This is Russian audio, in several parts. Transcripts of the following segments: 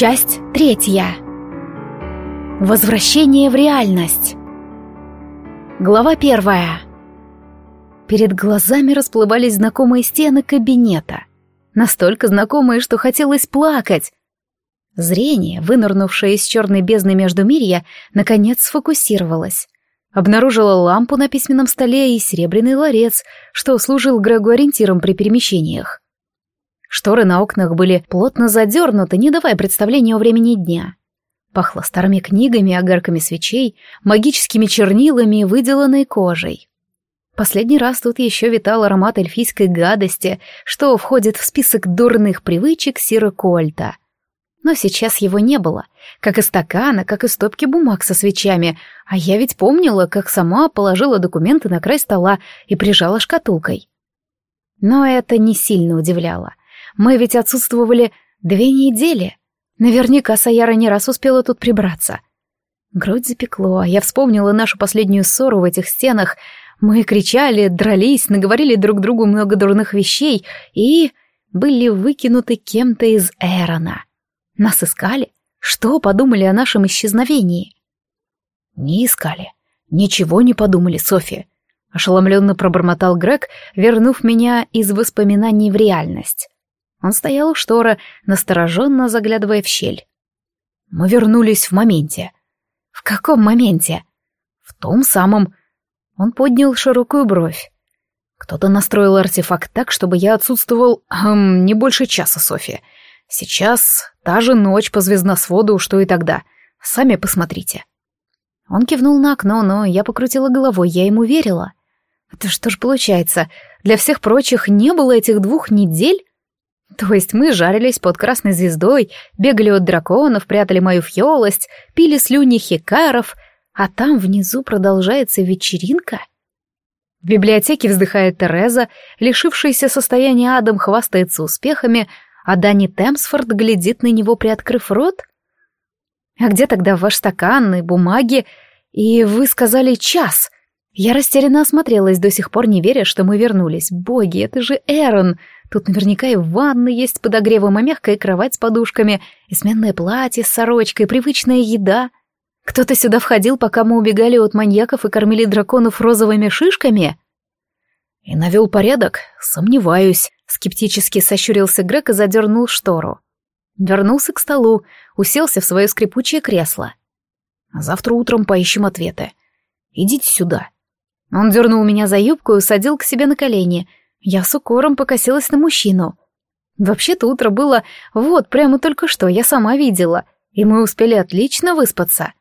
Часть третья. Возвращение в реальность. Глава первая. Перед глазами расплывались знакомые стены кабинета. Настолько знакомые, что хотелось плакать. Зрение, вынырнувшее из черной бездны Междумирья, наконец сфокусировалось. Обнаружила лампу на письменном столе и серебряный ларец, что служил Грегу ориентиром при перемещениях. Шторы на окнах были плотно задернуты, не давая представления о времени дня. Пахло старыми книгами, огарками свечей, магическими чернилами и выделанной кожей. Последний раз тут еще витал аромат эльфийской гадости, что входит в список дурных привычек Сира Кольта. Но сейчас его не было, как и стакана, как и стопки бумаг со свечами, а я ведь помнила, как сама положила документы на край стола и прижала шкатулкой. Но это не сильно удивляло. Мы ведь отсутствовали две недели. Наверняка Саяра не раз успела тут прибраться. Грудь запекло, а я вспомнила нашу последнюю ссору в этих стенах. Мы кричали, дрались, наговорили друг другу много дурных вещей и были выкинуты кем-то из Эрона. Нас искали? Что подумали о нашем исчезновении? Не искали. Ничего не подумали, София. Ошеломленно пробормотал Грег, вернув меня из воспоминаний в реальность. Он стоял у штора, настороженно заглядывая в щель. Мы вернулись в моменте. В каком моменте? В том самом. Он поднял широкую бровь. Кто-то настроил артефакт так, чтобы я отсутствовал эм, не больше часа, София. Сейчас та же ночь по звездносводу, что и тогда. Сами посмотрите. Он кивнул на окно, но я покрутила головой, я ему верила. Это что ж получается, для всех прочих не было этих двух недель? То есть мы жарились под красной звездой, бегали от драконов, прятали мою фьолость, пили слюни хикаров, а там внизу продолжается вечеринка? В библиотеке вздыхает Тереза, лишившаяся состояния Адам хвастается успехами, а Дани Темсфорд глядит на него, приоткрыв рот? А где тогда ваш стакан и бумаги? И вы сказали час. Я растерянно осмотрелась, до сих пор не веря, что мы вернулись. Боги, это же Эрон! Тут наверняка и ванна есть с подогревом, и мягкая кровать с подушками, и сменное платье с сорочкой, привычная еда. Кто-то сюда входил, пока мы убегали от маньяков и кормили драконов розовыми шишками? И навел порядок? Сомневаюсь. Скептически сощурился Грег и задернул штору. Вернулся к столу, уселся в свое скрипучее кресло. Завтра утром поищем ответы. Идите сюда. Он дернул меня за юбку и усадил к себе на колени — я с укором покосилась на мужчину. Вообще-то утро было вот прямо только что, я сама видела, и мы успели отлично выспаться.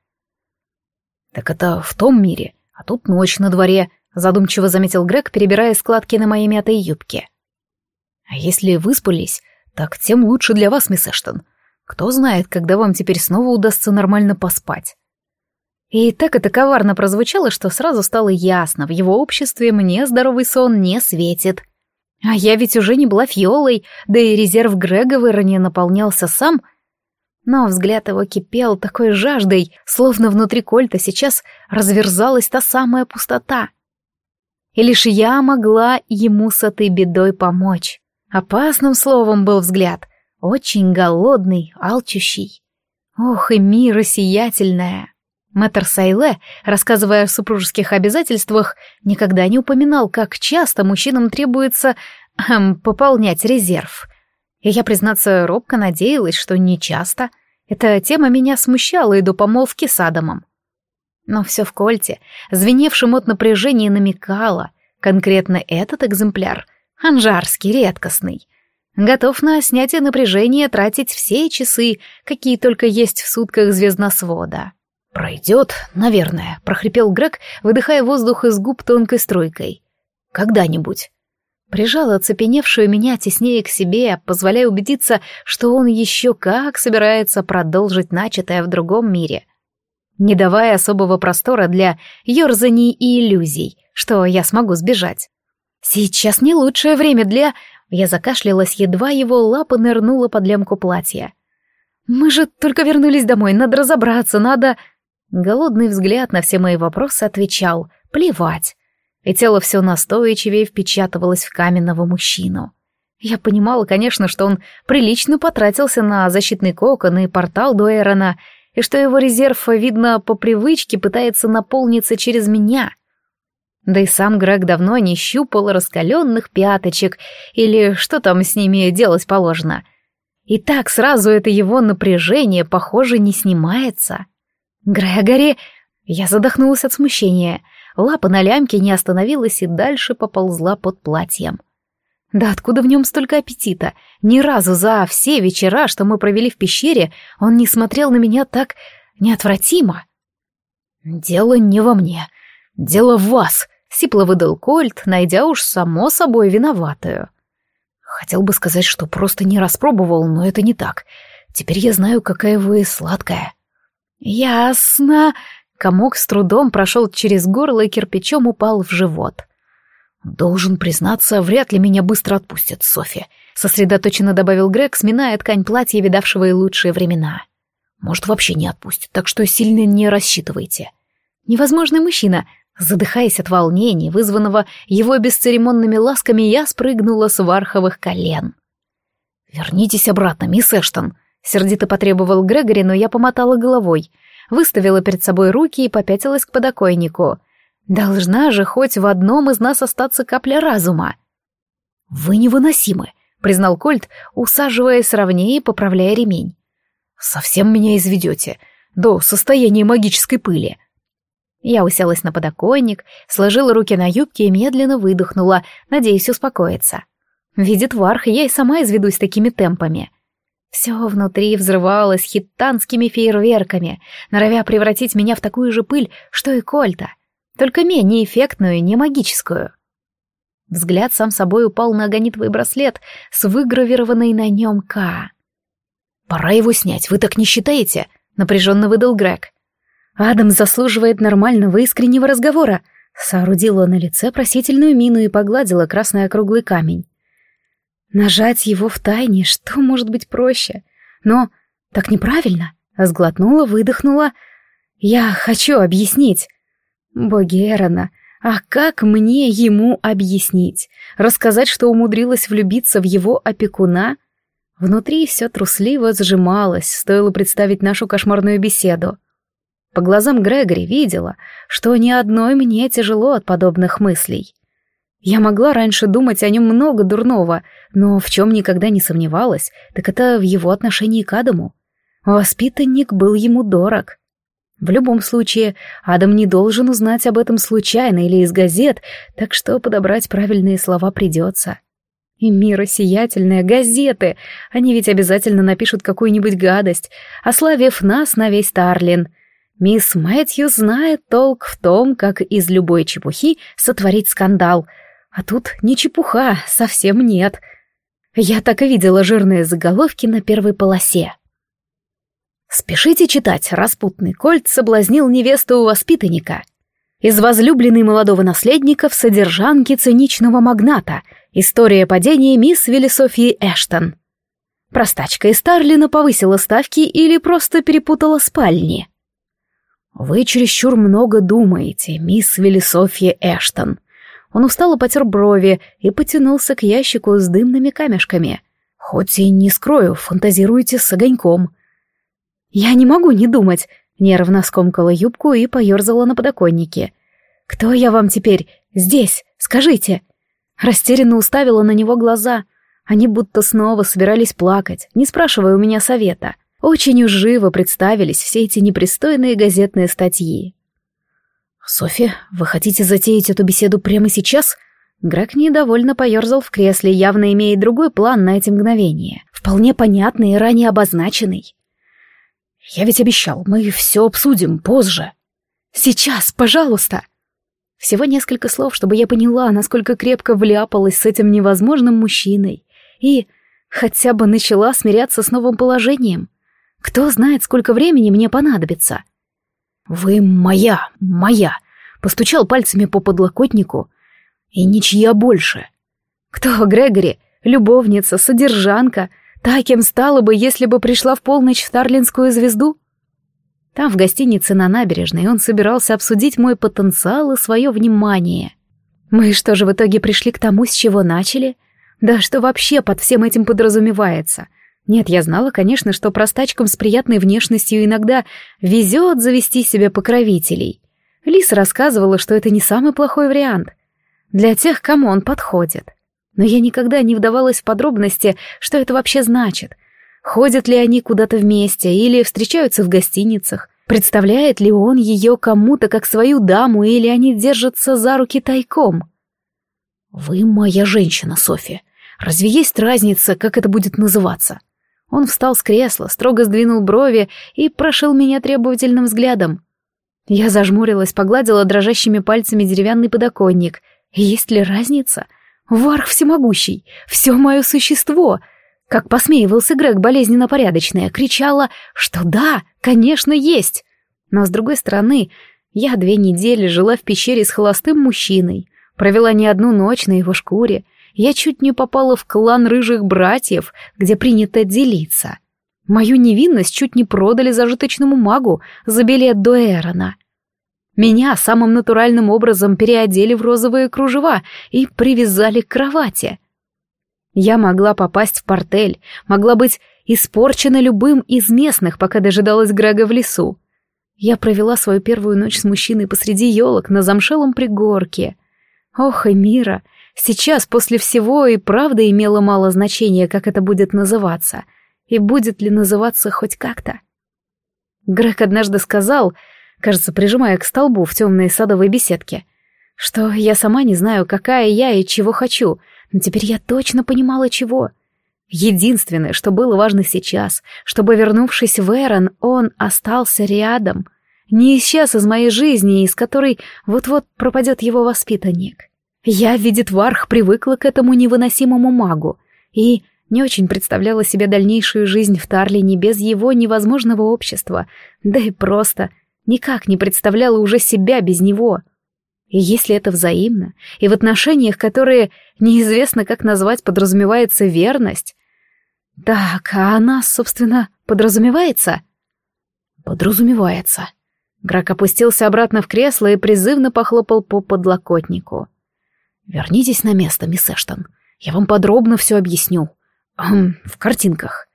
«Так это в том мире, а тут ночь на дворе», — задумчиво заметил Грег, перебирая складки на моей мятой юбке. «А если выспались, так тем лучше для вас, мисс Эштон. Кто знает, когда вам теперь снова удастся нормально поспать». И так это коварно прозвучало, что сразу стало ясно, в его обществе мне здоровый сон не светит. А я ведь уже не была фиолой, да и резерв Грега в Ироне наполнялся сам. Но взгляд его кипел такой жаждой, словно внутри кольта сейчас разверзалась та самая пустота. И лишь я могла ему с этой бедой помочь. Опасным словом был взгляд, очень голодный, алчущий. Ох, и мира сиятельная. Мэтр Сайле, рассказывая о супружеских обязательствах, никогда не упоминал, как часто мужчинам требуется эм, пополнять резерв. И я, признаться, робко надеялась, что не часто. Эта тема меня смущала и до помолвки с Адамом. Но все в кольте, звеневшем от напряжения, намекало. Конкретно этот экземпляр, анжарский, редкостный, готов на снятие напряжения тратить все часы, какие только есть в сутках звездносвода. «Пройдет, наверное», — прохрипел Грег, выдыхая воздух из губ тонкой струйкой. «Когда-нибудь». Прижал оцепеневшую меня теснее к себе, позволяя убедиться, что он еще как собирается продолжить начатое в другом мире. Не давая особого простора для ерзаний и иллюзий, что я смогу сбежать. Сейчас не лучшее время для... Я закашлялась, едва его лапа нырнула под лямку платья. «Мы же только вернулись домой, надо разобраться, надо...» Голодный взгляд на все мои вопросы отвечал «плевать». И тело все настойчивее впечатывалось в каменного мужчину. Я понимала, конечно, что он прилично потратился на защитный кокон и портал Дуэрона, и что его резерв, видно, по привычке пытается наполниться через меня. Да и сам Грег давно не щупал раскаленных пяточек, или что там с ними делать положено. И так сразу это его напряжение, похоже, не снимается. Грегори... Я задохнулась от смущения. Лапа на лямке не остановилась и дальше поползла под платьем. Да откуда в нем столько аппетита? Ни разу за все вечера, что мы провели в пещере, он не смотрел на меня так неотвратимо. «Дело не во мне. Дело в вас», — сипло выдал Кольт, найдя уж само собой виноватую. Хотел бы сказать, что просто не распробовал, но это не так. Теперь я знаю, какая вы сладкая. Ясно. Комок с трудом прошел через горло и кирпичом упал в живот. «Должен признаться, вряд ли меня быстро отпустят, Софи», — сосредоточенно добавил Грег, сминая ткань платья, видавшего и лучшие времена. «Может, вообще не отпустят, так что сильно не рассчитывайте». Невозможный мужчина. Задыхаясь от волнения, вызванного его бесцеремонными ласками, я спрыгнула с варховых колен. «Вернитесь обратно, мисс Эштон», — сердито потребовал Грегори, но я помотала головой, выставила перед собой руки и попятилась к подоконнику — Должна же хоть в одном из нас остаться капля разума. «Вы невыносимы», — признал Кольт, усаживаясь ровнее и поправляя ремень. «Совсем меня изведете. До состояния магической пыли». Я уселась на подоконник, сложила руки на юбке и медленно выдохнула, надеясь успокоиться. Видит Варх, я и сама изведусь такими темпами. Все внутри взрывалось хиттанскими фейерверками, норовя превратить меня в такую же пыль, что и Кольта только менее эффектную, не магическую. Взгляд сам собой упал на агонитовый браслет с выгравированной на нем К. «Пора его снять, вы так не считаете?» — напряженно выдал Грег. «Адам заслуживает нормального искреннего разговора», — соорудила на лице просительную мину и погладила красный округлый камень. «Нажать его в тайне, что может быть проще? Но так неправильно», — сглотнула, выдохнула. «Я хочу объяснить». Боги а как мне ему объяснить? Рассказать, что умудрилась влюбиться в его опекуна? Внутри все трусливо сжималось, стоило представить нашу кошмарную беседу. По глазам Грегори видела, что ни одной мне тяжело от подобных мыслей. Я могла раньше думать о нем много дурного, но в чем никогда не сомневалась, так это в его отношении к Адаму. Воспитанник был ему дорог. В любом случае, Адам не должен узнать об этом случайно или из газет, так что подобрать правильные слова придется. И мира сиятельные газеты, они ведь обязательно напишут какую-нибудь гадость, ославив нас на весь Тарлин. Мисс Мэтью знает толк в том, как из любой чепухи сотворить скандал. А тут не чепуха, совсем нет. Я так и видела жирные заголовки на первой полосе. Спешите читать, распутный кольт соблазнил невесту у воспитанника. Из возлюбленной молодого наследника в содержанке циничного магната. История падения мисс Велисофии Эштон. Простачка из Старлина повысила ставки или просто перепутала спальни. «Вы чересчур много думаете, мисс Велисофия Эштон». Он устало потер брови и потянулся к ящику с дымными камешками. «Хоть и не скрою, фантазируете с огоньком». «Я не могу не думать», — нервно скомкала юбку и поерзала на подоконнике. «Кто я вам теперь? Здесь? Скажите!» Растерянно уставила на него глаза. Они будто снова собирались плакать, не спрашивая у меня совета. Очень уж живо представились все эти непристойные газетные статьи. «Софи, вы хотите затеять эту беседу прямо сейчас?» Грег недовольно поерзал в кресле, явно имея другой план на эти мгновения. Вполне понятный и ранее обозначенный. Я ведь обещал, мы все обсудим позже. Сейчас, пожалуйста. Всего несколько слов, чтобы я поняла, насколько крепко вляпалась с этим невозможным мужчиной. И хотя бы начала смиряться с новым положением. Кто знает, сколько времени мне понадобится. «Вы моя, моя!» Постучал пальцами по подлокотнику. «И ничья больше!» «Кто, Грегори? Любовница, содержанка, Та, кем стала бы, если бы пришла в полночь в Тарлинскую звезду? Там, в гостинице на набережной, он собирался обсудить мой потенциал и свое внимание. Мы что же в итоге пришли к тому, с чего начали? Да что вообще под всем этим подразумевается? Нет, я знала, конечно, что простачкам с приятной внешностью иногда везет завести себе покровителей. Лиса рассказывала, что это не самый плохой вариант. Для тех, кому он подходит. Но я никогда не вдавалась в подробности, что это вообще значит. Ходят ли они куда-то вместе или встречаются в гостиницах. Представляет ли он ее кому-то как свою даму или они держатся за руки тайком? «Вы моя женщина, Софья. Разве есть разница, как это будет называться?» Он встал с кресла, строго сдвинул брови и прошил меня требовательным взглядом. Я зажмурилась, погладила дрожащими пальцами деревянный подоконник. Есть ли разница? Варх всемогущий, все мое существо. Как посмеивался Грег болезненно порядочная, кричала, что да, конечно, есть. Но с другой стороны, я две недели жила в пещере с холостым мужчиной, провела не одну ночь на его шкуре, я чуть не попала в клан рыжих братьев, где принято делиться. Мою невинность чуть не продали зажиточному магу за билет до Эрона. Меня самым натуральным образом переодели в розовые кружева и привязали к кровати. Я могла попасть в портель, могла быть испорчена любым из местных, пока дожидалась Грега в лесу. Я провела свою первую ночь с мужчиной посреди елок на замшелом пригорке. Ох, и мира, сейчас после всего и правда имело мало значения, как это будет называться, и будет ли называться хоть как-то. Грег однажды сказал, кажется, прижимая к столбу в темной садовой беседке, что я сама не знаю, какая я и чего хочу, но теперь я точно понимала, чего. Единственное, что было важно сейчас, чтобы, вернувшись в Эрон, он остался рядом, не исчез из моей жизни, из которой вот-вот пропадет его воспитанник. Я, видит Варх, привыкла к этому невыносимому магу и не очень представляла себе дальнейшую жизнь в Тарлине без его невозможного общества, да и просто никак не представляла уже себя без него. И если это взаимно, и в отношениях, которые неизвестно как назвать, подразумевается верность, так, а она, собственно, подразумевается? Подразумевается. Грак опустился обратно в кресло и призывно похлопал по подлокотнику. Вернитесь на место, мисс Эштон. Я вам подробно все объясню. Эм, в картинках.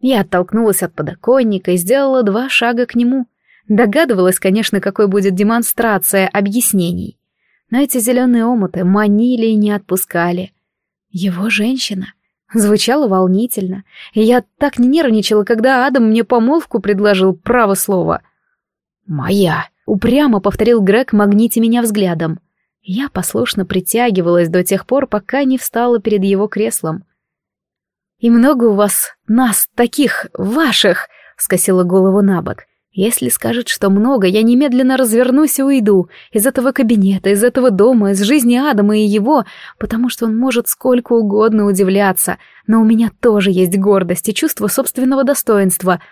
Я оттолкнулась от подоконника и сделала два шага к нему. Догадывалась, конечно, какой будет демонстрация объяснений. Но эти зеленые омуты манили и не отпускали. Его женщина. Звучало волнительно, и я так не нервничала, когда Адам мне помолвку предложил, право слово. «Моя!» — упрямо повторил Грег, магните меня взглядом. Я послушно притягивалась до тех пор, пока не встала перед его креслом. «И много у вас, нас, таких, ваших!» — скосила голову на бок. Если скажет, что много, я немедленно развернусь и уйду из этого кабинета, из этого дома, из жизни Адама и его, потому что он может сколько угодно удивляться, но у меня тоже есть гордость и чувство собственного достоинства,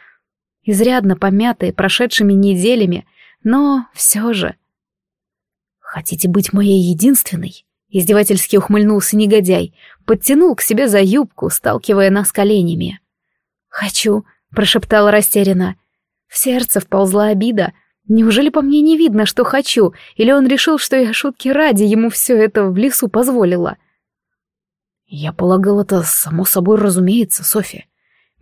изрядно помятые прошедшими неделями, но все же. «Хотите быть моей единственной?» Издевательски ухмыльнулся негодяй, подтянул к себе за юбку, сталкивая нас коленями. «Хочу», — прошептала растерянно, — в сердце вползла обида. Неужели по мне не видно, что хочу, или он решил, что я шутки ради ему все это в лесу позволила? Я полагал, это само собой разумеется, Софья.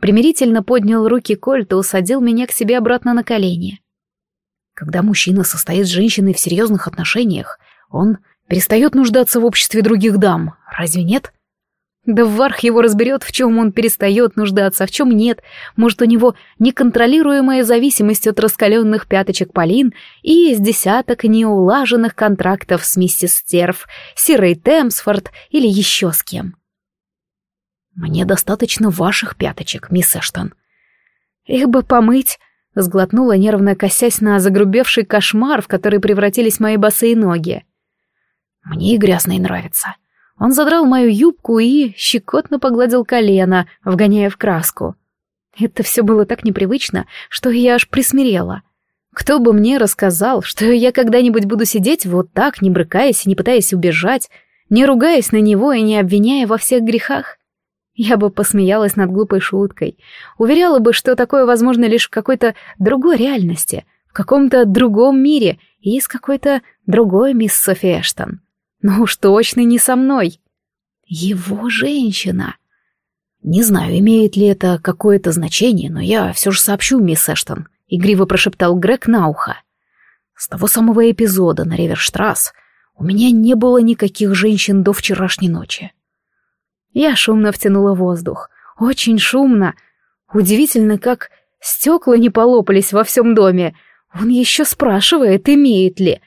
Примирительно поднял руки Кольт и усадил меня к себе обратно на колени. Когда мужчина состоит с женщиной в серьезных отношениях, он перестает нуждаться в обществе других дам, разве нет? Да Варх его разберет, в чем он перестает нуждаться, а в чем нет. Может, у него неконтролируемая зависимость от раскаленных пяточек Полин и из десяток неулаженных контрактов с миссис Стерв, Сирой Темсфорд или еще с кем. «Мне достаточно ваших пяточек, мисс Эштон». «Их бы помыть», — сглотнула, нервно косясь на загрубевший кошмар, в который превратились мои босые ноги. «Мне и грязные нравятся», он задрал мою юбку и щекотно погладил колено, вгоняя в краску. Это все было так непривычно, что я аж присмирела. Кто бы мне рассказал, что я когда-нибудь буду сидеть вот так, не брыкаясь и не пытаясь убежать, не ругаясь на него и не обвиняя во всех грехах? Я бы посмеялась над глупой шуткой, уверяла бы, что такое возможно лишь в какой-то другой реальности, в каком-то другом мире и с какой-то другой мисс Софи Эштон но уж точно не со мной. Его женщина. Не знаю, имеет ли это какое-то значение, но я все же сообщу, мисс Эштон, — игриво прошептал Грег на ухо. С того самого эпизода на Реверштрасс у меня не было никаких женщин до вчерашней ночи. Я шумно втянула воздух. Очень шумно. Удивительно, как стекла не полопались во всем доме. Он еще спрашивает, имеет ли.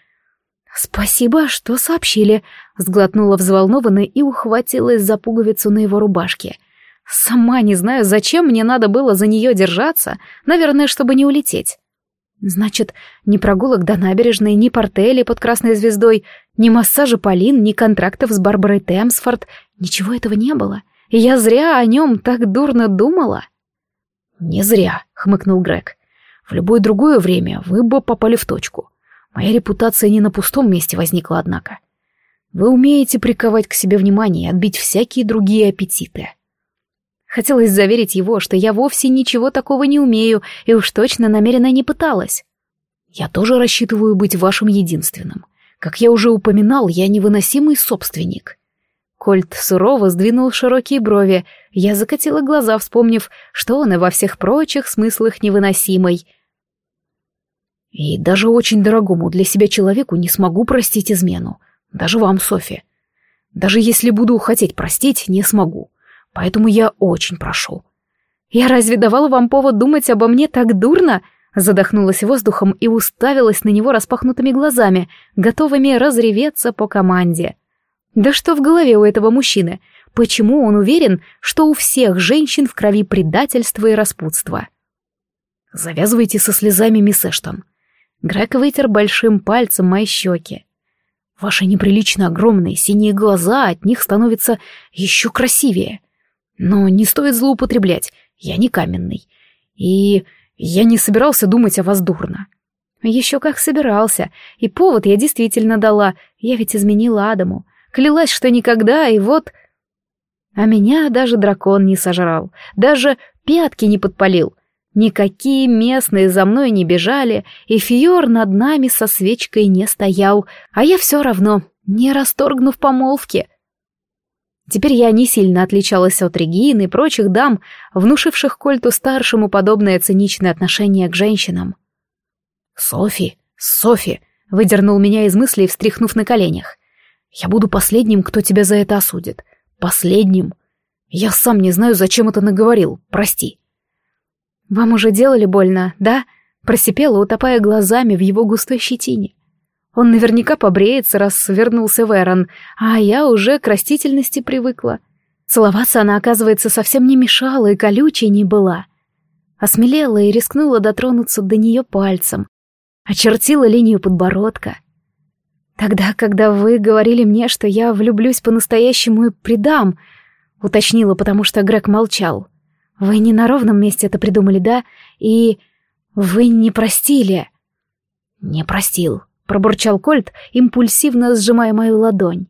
«Спасибо, что сообщили», — сглотнула взволнованно и ухватилась за пуговицу на его рубашке. «Сама не знаю, зачем мне надо было за нее держаться, наверное, чтобы не улететь». Значит, ни прогулок до набережной, ни портели под красной звездой, ни массажа Полин, ни контрактов с Барбарой Темсфорд, ничего этого не было. И я зря о нем так дурно думала. «Не зря», — хмыкнул Грег. «В любое другое время вы бы попали в точку. Моя репутация не на пустом месте возникла, однако. Вы умеете приковать к себе внимание и отбить всякие другие аппетиты». Хотелось заверить его, что я вовсе ничего такого не умею и уж точно намеренно не пыталась. «Я тоже рассчитываю быть вашим единственным. Как я уже упоминал, я невыносимый собственник». Кольт сурово сдвинул широкие брови. Я закатила глаза, вспомнив, что он и во всех прочих смыслах невыносимый. И даже очень дорогому для себя человеку не смогу простить измену. Даже вам, Софи. Даже если буду хотеть простить, не смогу. Поэтому я очень прошу. Я разве давала вам повод думать обо мне так дурно? Задохнулась воздухом и уставилась на него распахнутыми глазами, готовыми разреветься по команде. Да что в голове у этого мужчины? Почему он уверен, что у всех женщин в крови предательство и распутство? Завязывайте со слезами, мисс Эштон. Грег вытер большим пальцем мои щеки. Ваши неприлично огромные синие глаза от них становятся еще красивее. Но не стоит злоупотреблять, я не каменный. И я не собирался думать о вас дурно. Еще как собирался, и повод я действительно дала, я ведь изменила Адаму. Клялась, что никогда, и вот... А меня даже дракон не сожрал, даже пятки не подпалил. Никакие местные за мной не бежали, и Фьор над нами со свечкой не стоял, а я все равно, не расторгнув помолвки. Теперь я не сильно отличалась от Регины и прочих дам, внушивших Кольту-старшему подобное циничное отношение к женщинам. «Софи, Софи!» — выдернул меня из мыслей, встряхнув на коленях. Я буду последним, кто тебя за это осудит. Последним. Я сам не знаю, зачем это наговорил. Прости. Вам уже делали больно, да? Просипела, утопая глазами в его густой щетине. Он наверняка побреется, раз вернулся в а я уже к растительности привыкла. Целоваться она, оказывается, совсем не мешала и колючей не была. Осмелела и рискнула дотронуться до нее пальцем. Очертила линию подбородка — Тогда, когда вы говорили мне, что я влюблюсь по-настоящему и предам, уточнила, потому что Грег молчал. Вы не на ровном месте это придумали, да? И вы не простили. Не простил, пробурчал Кольт, импульсивно сжимая мою ладонь.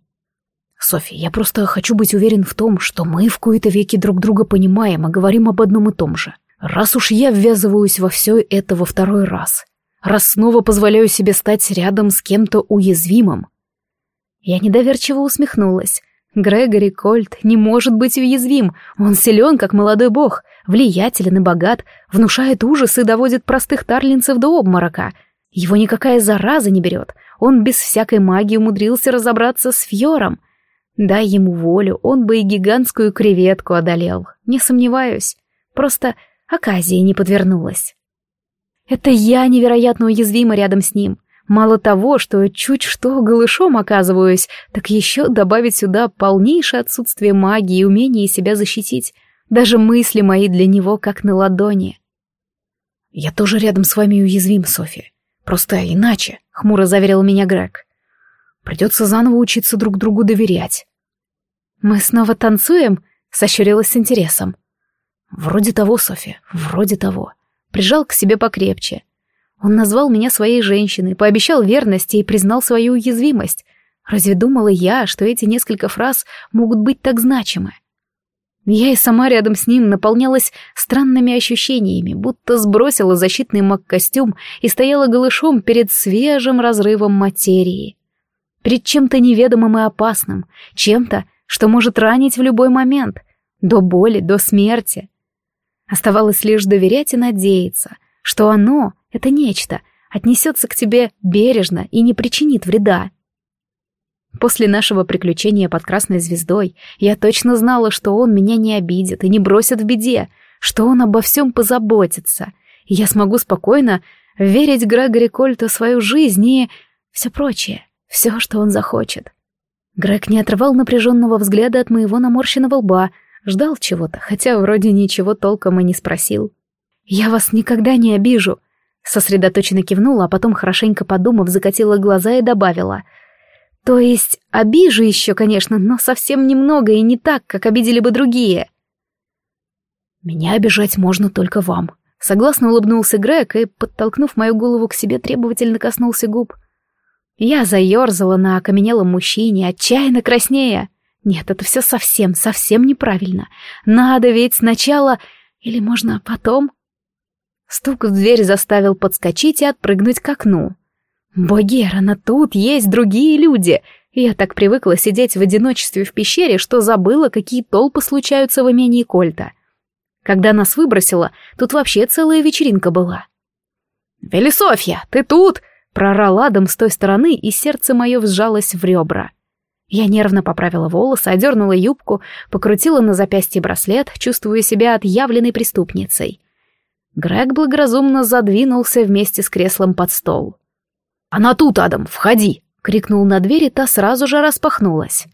Софи, я просто хочу быть уверен в том, что мы в кои-то веки друг друга понимаем и говорим об одном и том же. Раз уж я ввязываюсь во все это во второй раз, раз снова позволяю себе стать рядом с кем-то уязвимым. Я недоверчиво усмехнулась. Грегори Кольт не может быть уязвим. Он силен, как молодой бог, влиятелен и богат, внушает ужас и доводит простых тарлинцев до обморока. Его никакая зараза не берет. Он без всякой магии умудрился разобраться с Фьором. Дай ему волю, он бы и гигантскую креветку одолел. Не сомневаюсь. Просто оказия не подвернулась. Это я невероятно уязвима рядом с ним. Мало того, что чуть что голышом оказываюсь, так еще добавить сюда полнейшее отсутствие магии и умение себя защитить. Даже мысли мои для него как на ладони. «Я тоже рядом с вами уязвим, Софи. Просто иначе», — хмуро заверил меня Грег. «Придется заново учиться друг другу доверять». «Мы снова танцуем?» — сощурилась с интересом. «Вроде того, Софи, вроде того прижал к себе покрепче. Он назвал меня своей женщиной, пообещал верности и признал свою уязвимость. Разве думала я, что эти несколько фраз могут быть так значимы? Я и сама рядом с ним наполнялась странными ощущениями, будто сбросила защитный маг-костюм и стояла голышом перед свежим разрывом материи. Перед чем-то неведомым и опасным, чем-то, что может ранить в любой момент, до боли, до смерти. Оставалось лишь доверять и надеяться, что оно, это нечто, отнесется к тебе бережно и не причинит вреда. После нашего приключения под красной звездой я точно знала, что он меня не обидит и не бросит в беде, что он обо всем позаботится, и я смогу спокойно верить Грегори Кольту свою жизнь и все прочее, все, что он захочет. Грег не отрывал напряженного взгляда от моего наморщенного лба, ждал чего-то, хотя вроде ничего толком и не спросил. «Я вас никогда не обижу», — сосредоточенно кивнула, а потом, хорошенько подумав, закатила глаза и добавила. «То есть обижу еще, конечно, но совсем немного и не так, как обидели бы другие». «Меня обижать можно только вам», — согласно улыбнулся Грег и, подтолкнув мою голову к себе, требовательно коснулся губ. Я заерзала на окаменелом мужчине, отчаянно краснея. Нет, это все совсем, совсем неправильно. Надо ведь сначала... Или можно потом? Стук в дверь заставил подскочить и отпрыгнуть к окну. Богерана, тут есть другие люди. Я так привыкла сидеть в одиночестве в пещере, что забыла, какие толпы случаются в имении Кольта. Когда нас выбросило, тут вообще целая вечеринка была. «Велисофья, ты тут?» — прорал Адам с той стороны, и сердце мое сжалось в ребра. Я нервно поправила волосы, одернула юбку, покрутила на запястье браслет, чувствуя себя отъявленной преступницей. Грег благоразумно задвинулся вместе с креслом под стол. «Она тут, Адам, входи!» — крикнул на дверь, и та сразу же распахнулась.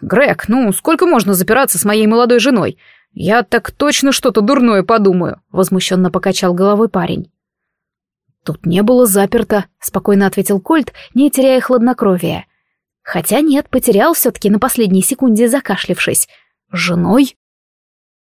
«Грег, ну сколько можно запираться с моей молодой женой? Я так точно что-то дурное подумаю», — возмущенно покачал головой парень. «Тут не было заперто», — спокойно ответил Кольт, не теряя хладнокровия. Хотя нет, потерял все-таки на последней секунде, закашлившись. «Женой?»